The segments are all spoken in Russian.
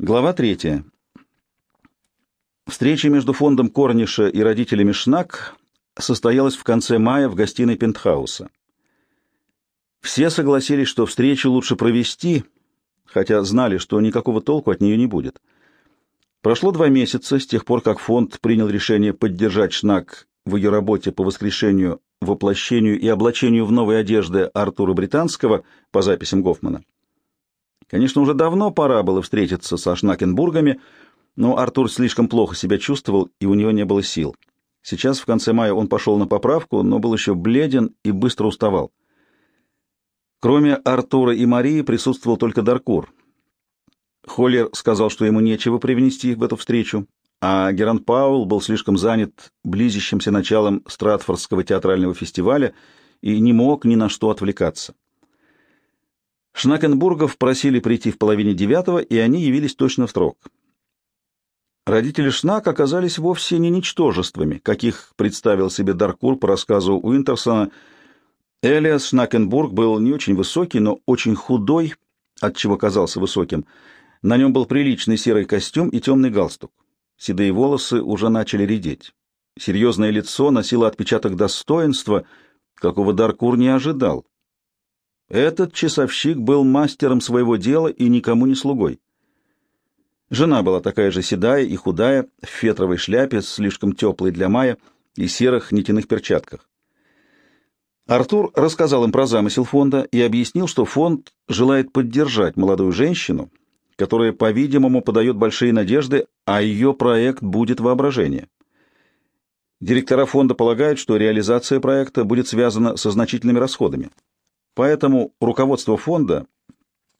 Глава третья. Встреча между фондом Корниша и родителями Шнак состоялась в конце мая в гостиной Пентхауса. Все согласились, что встречу лучше провести, хотя знали, что никакого толку от нее не будет. Прошло два месяца с тех пор, как фонд принял решение поддержать Шнак в ее работе по воскрешению, воплощению и облачению в новые одежды Артура Британского по записям Гофмана. Конечно, уже давно пора было встретиться со Шнакенбургами, но Артур слишком плохо себя чувствовал, и у него не было сил. Сейчас, в конце мая, он пошел на поправку, но был еще бледен и быстро уставал. Кроме Артура и Марии присутствовал только Даркур. Холлер сказал, что ему нечего привнести в эту встречу, а Герант Паул был слишком занят близящимся началом Стратфордского театрального фестиваля и не мог ни на что отвлекаться. Шнакенбургов просили прийти в половине девятого, и они явились точно в срок. Родители Шнак оказались вовсе не ничтожествами, каких представил себе Даркур по рассказу Уинтерсона. Элиас Шнакенбург был не очень высокий, но очень худой, отчего казался высоким. На нем был приличный серый костюм и темный галстук. Седые волосы уже начали редеть. Серьезное лицо носило отпечаток достоинства, какого Даркур не ожидал. Этот часовщик был мастером своего дела и никому не слугой. Жена была такая же седая и худая, в фетровой шляпе, слишком теплой для мая, и серых нитяных перчатках. Артур рассказал им про замысел фонда и объяснил, что фонд желает поддержать молодую женщину, которая, по-видимому, подает большие надежды, а ее проект будет воображение. Директора фонда полагают, что реализация проекта будет связана со значительными расходами. Поэтому руководство фонда,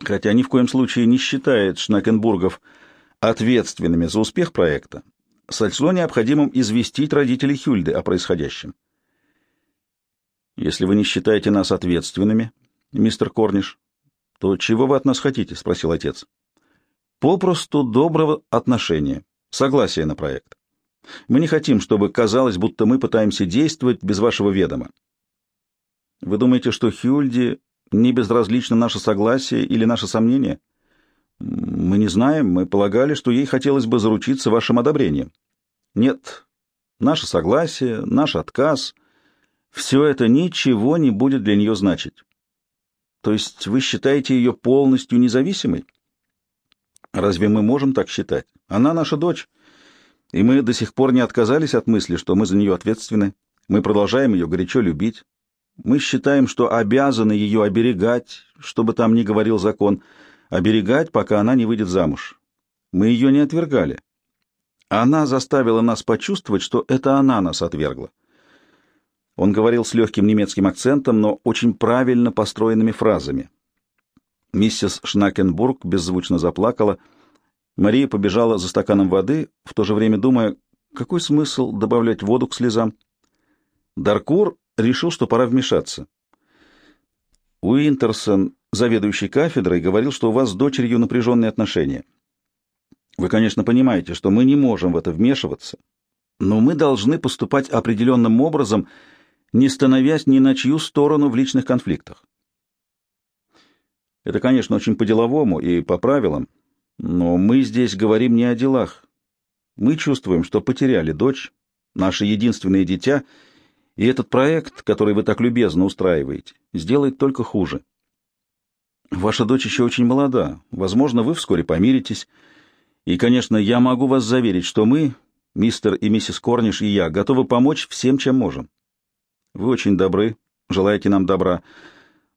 хотя ни в коем случае не считает Шнакенбургов ответственными за успех проекта, сочло необходимым известить родителей Хюльды о происходящем. «Если вы не считаете нас ответственными, мистер Корниш, то чего вы от нас хотите?» — спросил отец. «Попросту доброго отношения, согласия на проект. Мы не хотим, чтобы казалось, будто мы пытаемся действовать без вашего ведома. Вы думаете, что Хюльде не безразлично наше согласие или наше сомнение? Мы не знаем, мы полагали, что ей хотелось бы заручиться вашим одобрением. Нет, наше согласие, наш отказ — все это ничего не будет для нее значить. То есть вы считаете ее полностью независимой? Разве мы можем так считать? Она наша дочь, и мы до сих пор не отказались от мысли, что мы за нее ответственны. Мы продолжаем ее горячо любить. Мы считаем, что обязаны ее оберегать, что бы там ни говорил закон, оберегать, пока она не выйдет замуж. Мы ее не отвергали. Она заставила нас почувствовать, что это она нас отвергла. Он говорил с легким немецким акцентом, но очень правильно построенными фразами. Миссис Шнакенбург беззвучно заплакала. Мария побежала за стаканом воды, в то же время думая, какой смысл добавлять воду к слезам. Даркур решил, что пора вмешаться. Уинтерсон, заведующий кафедрой, говорил, что у вас с дочерью напряженные отношения. Вы, конечно, понимаете, что мы не можем в это вмешиваться, но мы должны поступать определенным образом, не становясь ни на чью сторону в личных конфликтах. Это, конечно, очень по-деловому и по правилам, но мы здесь говорим не о делах. Мы чувствуем, что потеряли дочь, наше единственное дитя — и этот проект, который вы так любезно устраиваете, сделает только хуже. Ваша дочь еще очень молода. Возможно, вы вскоре помиритесь. И, конечно, я могу вас заверить, что мы, мистер и миссис Корниш и я, готовы помочь всем, чем можем. Вы очень добры, желаете нам добра,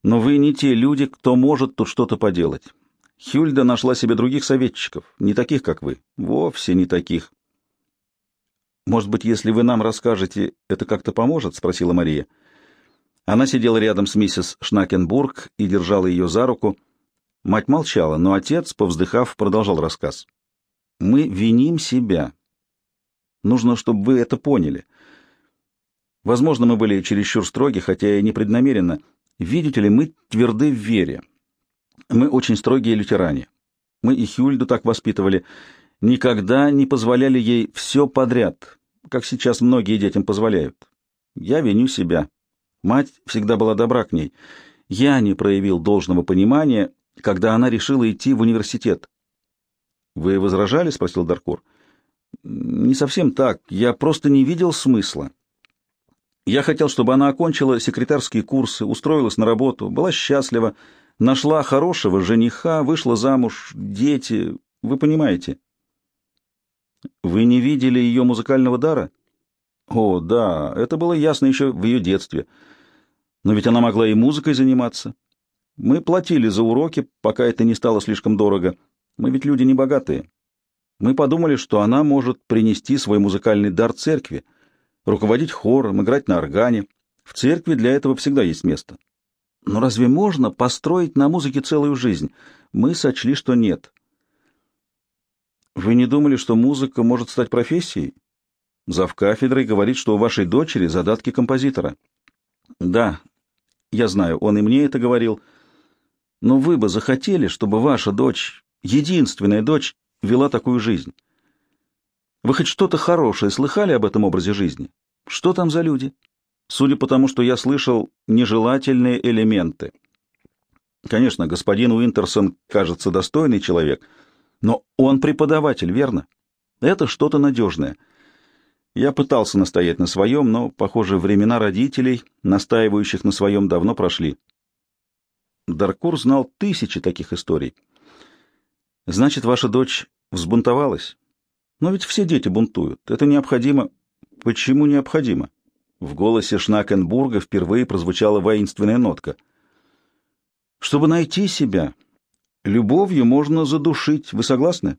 но вы не те люди, кто может тут что-то поделать. Хюльда нашла себе других советчиков, не таких, как вы, вовсе не таких. «Может быть, если вы нам расскажете, это как-то поможет?» — спросила Мария. Она сидела рядом с миссис Шнакенбург и держала ее за руку. Мать молчала, но отец, повздыхав, продолжал рассказ. «Мы виним себя. Нужно, чтобы вы это поняли. Возможно, мы были чересчур строги, хотя и непреднамеренно. Видите ли, мы тверды в вере. Мы очень строгие лютеране. Мы и Хюльду так воспитывали, никогда не позволяли ей все подряд, как сейчас многие детям позволяют. Я виню себя. Мать всегда была добра к ней. Я не проявил должного понимания, когда она решила идти в университет. Вы возражали? спросил Даркур. Не совсем так. Я просто не видел смысла. Я хотел, чтобы она окончила секретарские курсы, устроилась на работу, была счастлива, нашла хорошего жениха, вышла замуж, дети, вы понимаете. Вы не видели ее музыкального дара? О, да, это было ясно еще в ее детстве. Но ведь она могла и музыкой заниматься. Мы платили за уроки, пока это не стало слишком дорого. Мы ведь люди небогатые. Мы подумали, что она может принести свой музыкальный дар церкви, руководить хором, играть на органе. В церкви для этого всегда есть место. Но разве можно построить на музыке целую жизнь? Мы сочли, что нет. Вы не думали, что музыка может стать профессией? Зав кафедрой говорит, что у вашей дочери задатки композитора. Да, я знаю, он и мне это говорил. Но вы бы захотели, чтобы ваша дочь, единственная дочь, вела такую жизнь. Вы хоть что-то хорошее слыхали об этом образе жизни? Что там за люди? Судя по тому, что я слышал, нежелательные элементы. Конечно, господин Уинтерсон кажется достойный человек, но он преподаватель, верно? Это что-то надежное. Я пытался настоять на своем, но, похоже, времена родителей, настаивающих на своем, давно прошли. Даркур знал тысячи таких историй. Значит, ваша дочь взбунтовалась? Но ведь все дети бунтуют. Это необходимо. Почему необходимо? В голосе Шнакенбурга впервые прозвучала воинственная нотка. Чтобы найти себя, любовью можно задушить. Вы согласны?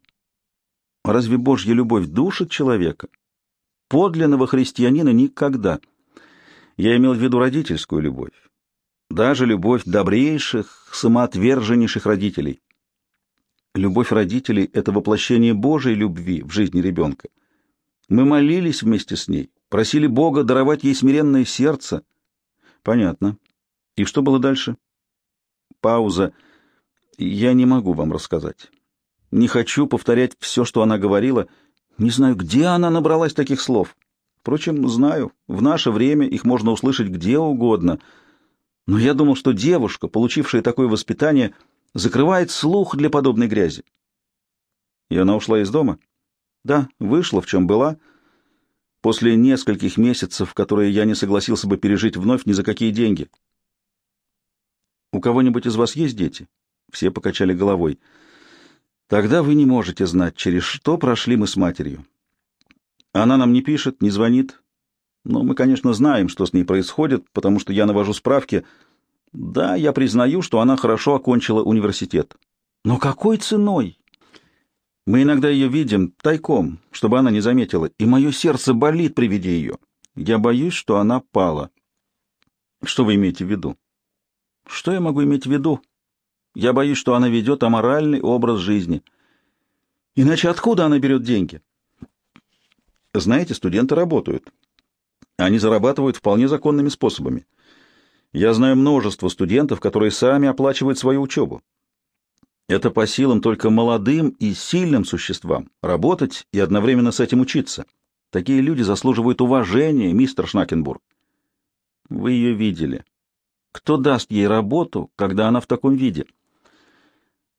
Разве Божья любовь душит человека? Подлинного христианина никогда. Я имел в виду родительскую любовь. Даже любовь добрейших, самоотверженнейших родителей. Любовь родителей — это воплощение Божьей любви в жизни ребенка. Мы молились вместе с ней, просили Бога даровать ей смиренное сердце. Понятно. И что было дальше? Пауза. Я не могу вам рассказать. Не хочу повторять все, что она говорила. Не знаю, где она набралась таких слов. Впрочем, знаю, в наше время их можно услышать где угодно. Но я думал, что девушка, получившая такое воспитание, — закрывает слух для подобной грязи. И она ушла из дома? Да, вышла, в чем была. После нескольких месяцев, которые я не согласился бы пережить вновь ни за какие деньги. У кого-нибудь из вас есть дети? Все покачали головой. Тогда вы не можете знать, через что прошли мы с матерью. Она нам не пишет, не звонит. Но мы, конечно, знаем, что с ней происходит, потому что я навожу справки — да, я признаю, что она хорошо окончила университет. Но какой ценой? Мы иногда ее видим тайком, чтобы она не заметила, и мое сердце болит при виде ее. Я боюсь, что она пала. Что вы имеете в виду? Что я могу иметь в виду? Я боюсь, что она ведет аморальный образ жизни. Иначе откуда она берет деньги? Знаете, студенты работают. Они зарабатывают вполне законными способами. Я знаю множество студентов, которые сами оплачивают свою учебу. Это по силам только молодым и сильным существам работать и одновременно с этим учиться. Такие люди заслуживают уважения, мистер Шнакенбург. Вы ее видели. Кто даст ей работу, когда она в таком виде?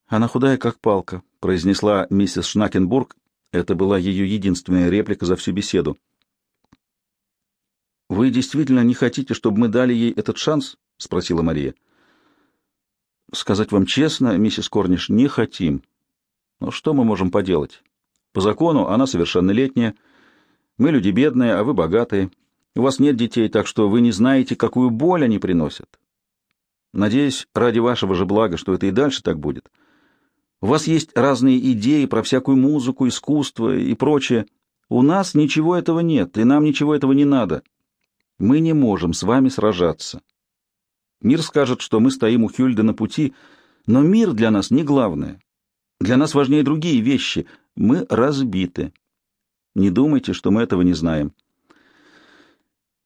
Она худая, как палка, произнесла миссис Шнакенбург. Это была ее единственная реплика за всю беседу. «Вы действительно не хотите, чтобы мы дали ей этот шанс?» — спросила Мария. «Сказать вам честно, миссис Корниш, не хотим. Но что мы можем поделать? По закону она совершеннолетняя. Мы люди бедные, а вы богатые. У вас нет детей, так что вы не знаете, какую боль они приносят. Надеюсь, ради вашего же блага, что это и дальше так будет. У вас есть разные идеи про всякую музыку, искусство и прочее. У нас ничего этого нет, и нам ничего этого не надо. Мы не можем с вами сражаться. Мир скажет, что мы стоим у Хюльда на пути, но мир для нас не главное. Для нас важнее другие вещи. Мы разбиты. Не думайте, что мы этого не знаем.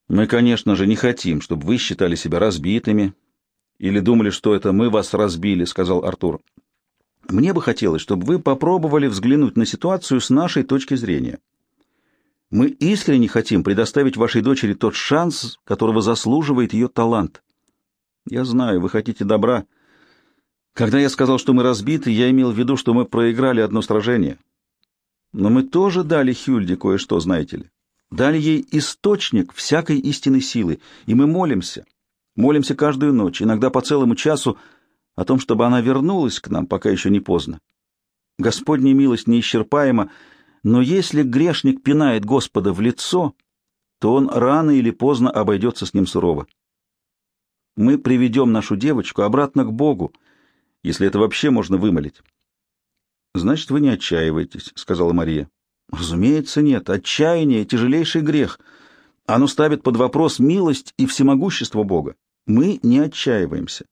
Мы, конечно же, не хотим, чтобы вы считали себя разбитыми или думали, что это мы вас разбили, сказал Артур. Мне бы хотелось, чтобы вы попробовали взглянуть на ситуацию с нашей точки зрения. Мы искренне хотим предоставить вашей дочери тот шанс, которого заслуживает ее талант. Я знаю, вы хотите добра. Когда я сказал, что мы разбиты, я имел в виду, что мы проиграли одно сражение. Но мы тоже дали Хюльде кое-что, знаете ли. Дали ей источник всякой истинной силы, и мы молимся. Молимся каждую ночь, иногда по целому часу, о том, чтобы она вернулась к нам, пока еще не поздно. Господня милость неисчерпаема, но если грешник пинает Господа в лицо, то он рано или поздно обойдется с ним сурово. Мы приведем нашу девочку обратно к Богу, если это вообще можно вымолить. — Значит, вы не отчаиваетесь, — сказала Мария. — Разумеется, нет. Отчаяние — тяжелейший грех. Оно ставит под вопрос милость и всемогущество Бога. Мы не отчаиваемся.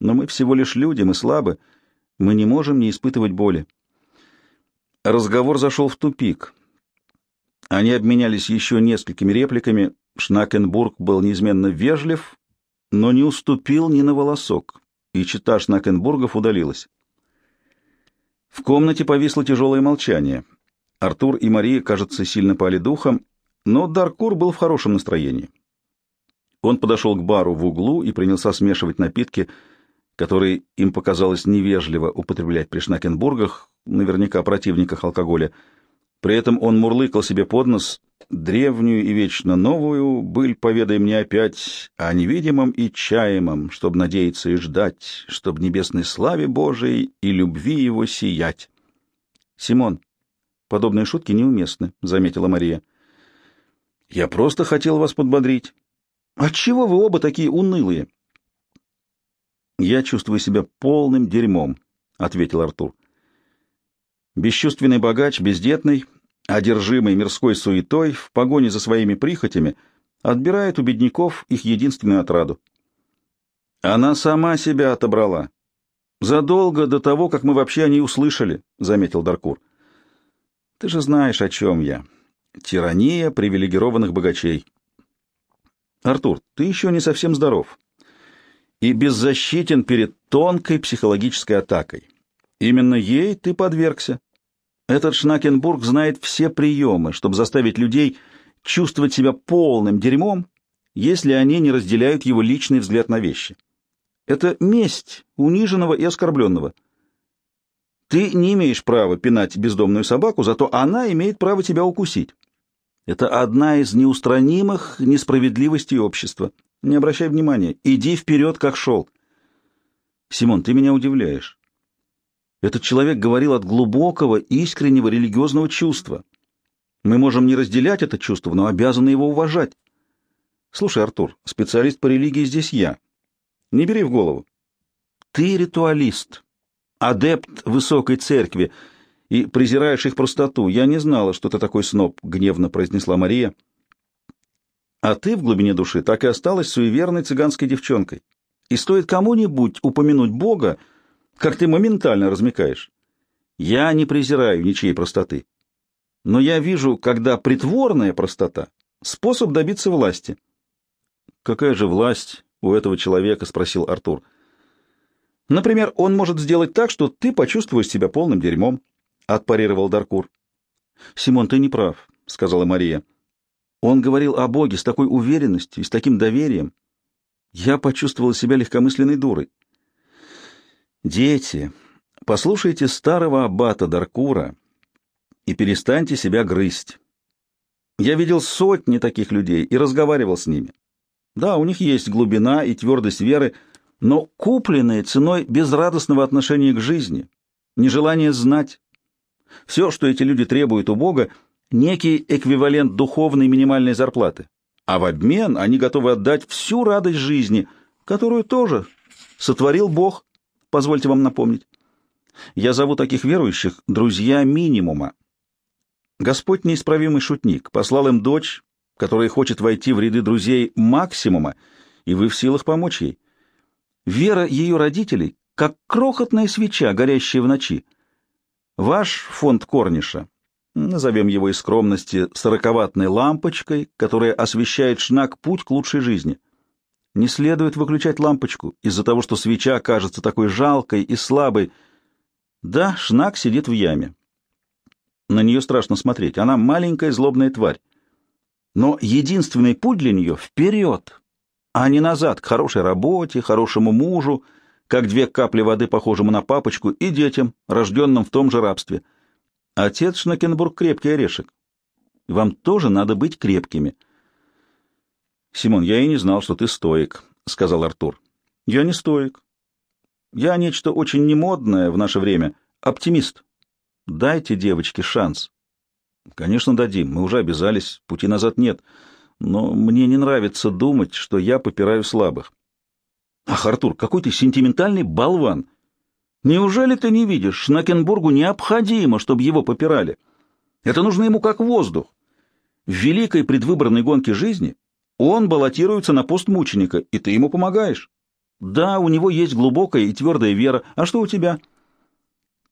Но мы всего лишь люди, мы слабы, мы не можем не испытывать боли. Разговор зашел в тупик. Они обменялись еще несколькими репликами. Шнакенбург был неизменно вежлив, но не уступил ни на волосок, и чита Шнакенбургов удалилась. В комнате повисло тяжелое молчание. Артур и Мария, кажется, сильно пали духом, но Даркур был в хорошем настроении. Он подошел к бару в углу и принялся смешивать напитки, которые им показалось невежливо употреблять при Шнакенбургах, наверняка противниках алкоголя. При этом он мурлыкал себе под нос «Древнюю и вечно новую быль поведай мне опять о невидимом и чаемом, чтоб надеяться и ждать, чтоб небесной славе Божией и любви его сиять». «Симон, подобные шутки неуместны», — заметила Мария. «Я просто хотел вас подбодрить». «Отчего вы оба такие унылые?» «Я чувствую себя полным дерьмом», — ответил Артур. Бесчувственный богач, бездетный, одержимый мирской суетой, в погоне за своими прихотями, отбирает у бедняков их единственную отраду. Она сама себя отобрала. Задолго до того, как мы вообще о ней услышали, — заметил Даркур. Ты же знаешь, о чем я. Тирания привилегированных богачей. Артур, ты еще не совсем здоров и беззащитен перед тонкой психологической атакой. Именно ей ты подвергся. Этот Шнакенбург знает все приемы, чтобы заставить людей чувствовать себя полным дерьмом, если они не разделяют его личный взгляд на вещи. Это месть униженного и оскорбленного. Ты не имеешь права пинать бездомную собаку, зато она имеет право тебя укусить. Это одна из неустранимых несправедливостей общества. Не обращай внимания. Иди вперед, как шел. Симон, ты меня удивляешь. Этот человек говорил от глубокого, искреннего религиозного чувства. Мы можем не разделять это чувство, но обязаны его уважать. Слушай, Артур, специалист по религии здесь я. Не бери в голову. Ты ритуалист, адепт высокой церкви, и презираешь их простоту. Я не знала, что ты такой сноб, — гневно произнесла Мария. А ты в глубине души так и осталась суеверной цыганской девчонкой. И стоит кому-нибудь упомянуть Бога, — как ты моментально размекаешь. Я не презираю ничьей простоты. Но я вижу, когда притворная простота — способ добиться власти. «Какая же власть у этого человека?» — спросил Артур. «Например, он может сделать так, что ты почувствуешь себя полным дерьмом», — отпарировал Даркур. «Симон, ты не прав», — сказала Мария. «Он говорил о Боге с такой уверенностью и с таким доверием. Я почувствовала себя легкомысленной дурой. Дети, послушайте старого аббата Даркура и перестаньте себя грызть. Я видел сотни таких людей и разговаривал с ними. Да, у них есть глубина и твердость веры, но купленные ценой безрадостного отношения к жизни, нежелание знать. Все, что эти люди требуют у Бога, некий эквивалент духовной минимальной зарплаты. А в обмен они готовы отдать всю радость жизни, которую тоже сотворил Бог позвольте вам напомнить. Я зову таких верующих друзья минимума. Господь неисправимый шутник, послал им дочь, которая хочет войти в ряды друзей максимума, и вы в силах помочь ей. Вера ее родителей, как крохотная свеча, горящая в ночи. Ваш фонд Корниша, назовем его из скромности сороковатной лампочкой, которая освещает шнак путь к лучшей жизни. Не следует выключать лампочку из-за того, что свеча кажется такой жалкой и слабой. Да, Шнак сидит в яме. На нее страшно смотреть. Она маленькая злобная тварь. Но единственный путь для нее — вперед, а не назад, к хорошей работе, хорошему мужу, как две капли воды, похожему на папочку, и детям, рожденным в том же рабстве. Отец Шнакенбург крепкий орешек. Вам тоже надо быть крепкими. Симон, я и не знал, что ты стоик, — сказал Артур. Я не стоик. Я нечто очень немодное в наше время. Оптимист. Дайте девочке шанс. Конечно, дадим. Мы уже обязались. Пути назад нет. Но мне не нравится думать, что я попираю слабых. Ах, Артур, какой ты сентиментальный болван! Неужели ты не видишь, Шнакенбургу необходимо, чтобы его попирали? Это нужно ему как воздух. В великой предвыборной гонке жизни он баллотируется на пост мученика, и ты ему помогаешь. Да, у него есть глубокая и твердая вера. А что у тебя?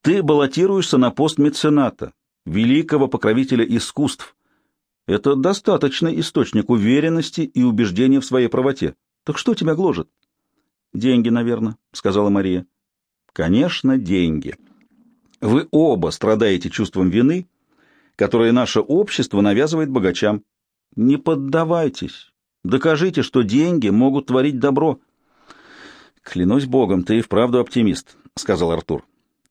Ты баллотируешься на пост мецената, великого покровителя искусств. Это достаточный источник уверенности и убеждения в своей правоте. Так что тебя гложет? Деньги, наверное, сказала Мария. Конечно, деньги. Вы оба страдаете чувством вины, которое наше общество навязывает богачам. Не поддавайтесь. Докажите, что деньги могут творить добро. Клянусь богом, ты и вправду оптимист, сказал Артур.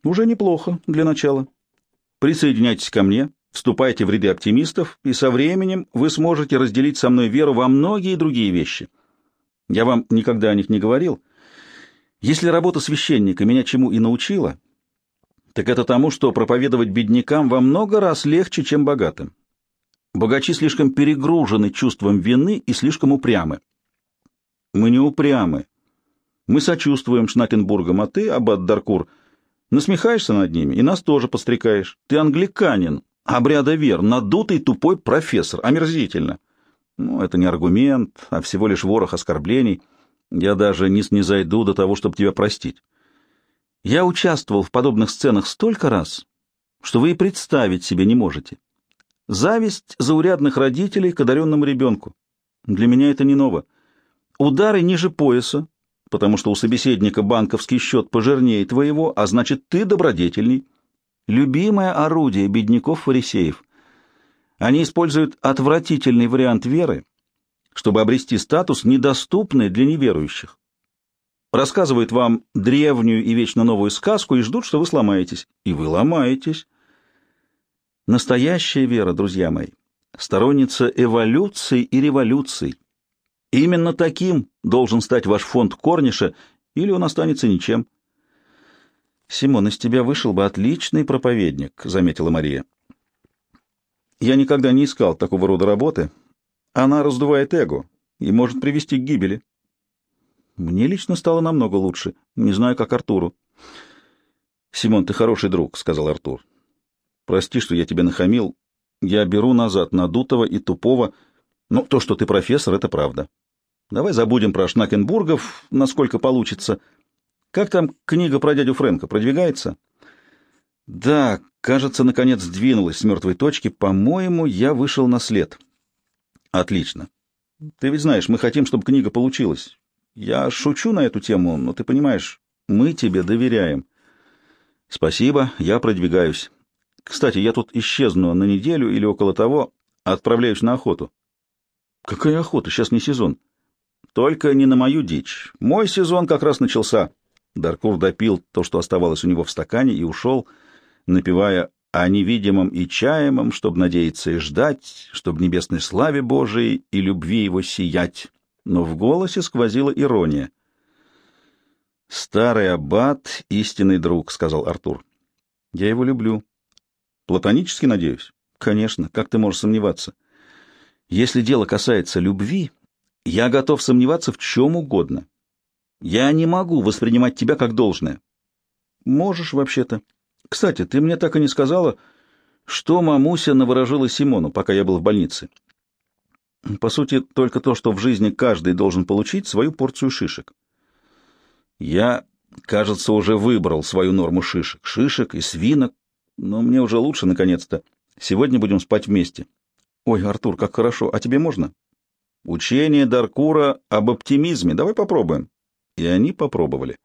Уже неплохо для начала. Присоединяйтесь ко мне, вступайте в ряды оптимистов, и со временем вы сможете разделить со мной веру во многие другие вещи. Я вам никогда о них не говорил, если работа священника меня чему и научила, так это тому, что проповедовать беднякам во много раз легче, чем богатым. Богачи слишком перегружены чувством вины и слишком упрямы. Мы не упрямы. Мы сочувствуем Шнакенбургам, а ты, аббат Даркур, насмехаешься над ними и нас тоже подстрекаешь. Ты англиканин, обряда вер, надутый тупой профессор, омерзительно. Ну, это не аргумент, а всего лишь ворох оскорблений — я даже не снизойду до того, чтобы тебя простить. Я участвовал в подобных сценах столько раз, что вы и представить себе не можете. Зависть заурядных родителей к одаренному ребенку. Для меня это не ново. Удары ниже пояса, потому что у собеседника банковский счет пожирнее твоего, а значит, ты добродетельный. Любимое орудие бедняков-фарисеев. Они используют отвратительный вариант веры, чтобы обрести статус, недоступный для неверующих. Рассказывают вам древнюю и вечно новую сказку и ждут, что вы сломаетесь. И вы ломаетесь. Настоящая вера, друзья мои, сторонница эволюции и революций. Именно таким должен стать ваш фонд Корниша, или он останется ничем. «Симон, из тебя вышел бы отличный проповедник», — заметила Мария. «Я никогда не искал такого рода работы, она раздувает эго и может привести к гибели. Мне лично стало намного лучше. Не знаю, как Артуру. «Симон, ты хороший друг», — сказал Артур. «Прости, что я тебе нахамил. Я беру назад надутого и тупого. Но то, что ты профессор, — это правда. Давай забудем про Шнакенбургов, насколько получится. Как там книга про дядю Фрэнка? Продвигается?» «Да, кажется, наконец сдвинулась с мертвой точки. По-моему, я вышел на след». Отлично. Ты ведь знаешь, мы хотим, чтобы книга получилась. Я шучу на эту тему, но ты понимаешь, мы тебе доверяем. Спасибо, я продвигаюсь. Кстати, я тут исчезну на неделю или около того, отправляюсь на охоту. Какая охота? Сейчас не сезон. Только не на мою дичь. Мой сезон как раз начался. Даркур допил то, что оставалось у него в стакане, и ушел, напевая о невидимом и чаемом, чтобы надеяться и ждать, чтобы небесной славе Божией и любви его сиять. Но в голосе сквозила ирония. «Старый аббат — истинный друг», — сказал Артур. «Я его люблю». «Платонически, надеюсь?» «Конечно. Как ты можешь сомневаться?» «Если дело касается любви, я готов сомневаться в чем угодно. Я не могу воспринимать тебя как должное». «Можешь, вообще-то». Кстати, ты мне так и не сказала, что мамуся наворожила Симону, пока я был в больнице. По сути, только то, что в жизни каждый должен получить свою порцию шишек. Я, кажется, уже выбрал свою норму шишек. Шишек и свинок. Но мне уже лучше, наконец-то. Сегодня будем спать вместе. Ой, Артур, как хорошо. А тебе можно? Учение Даркура об оптимизме. Давай попробуем. И они попробовали.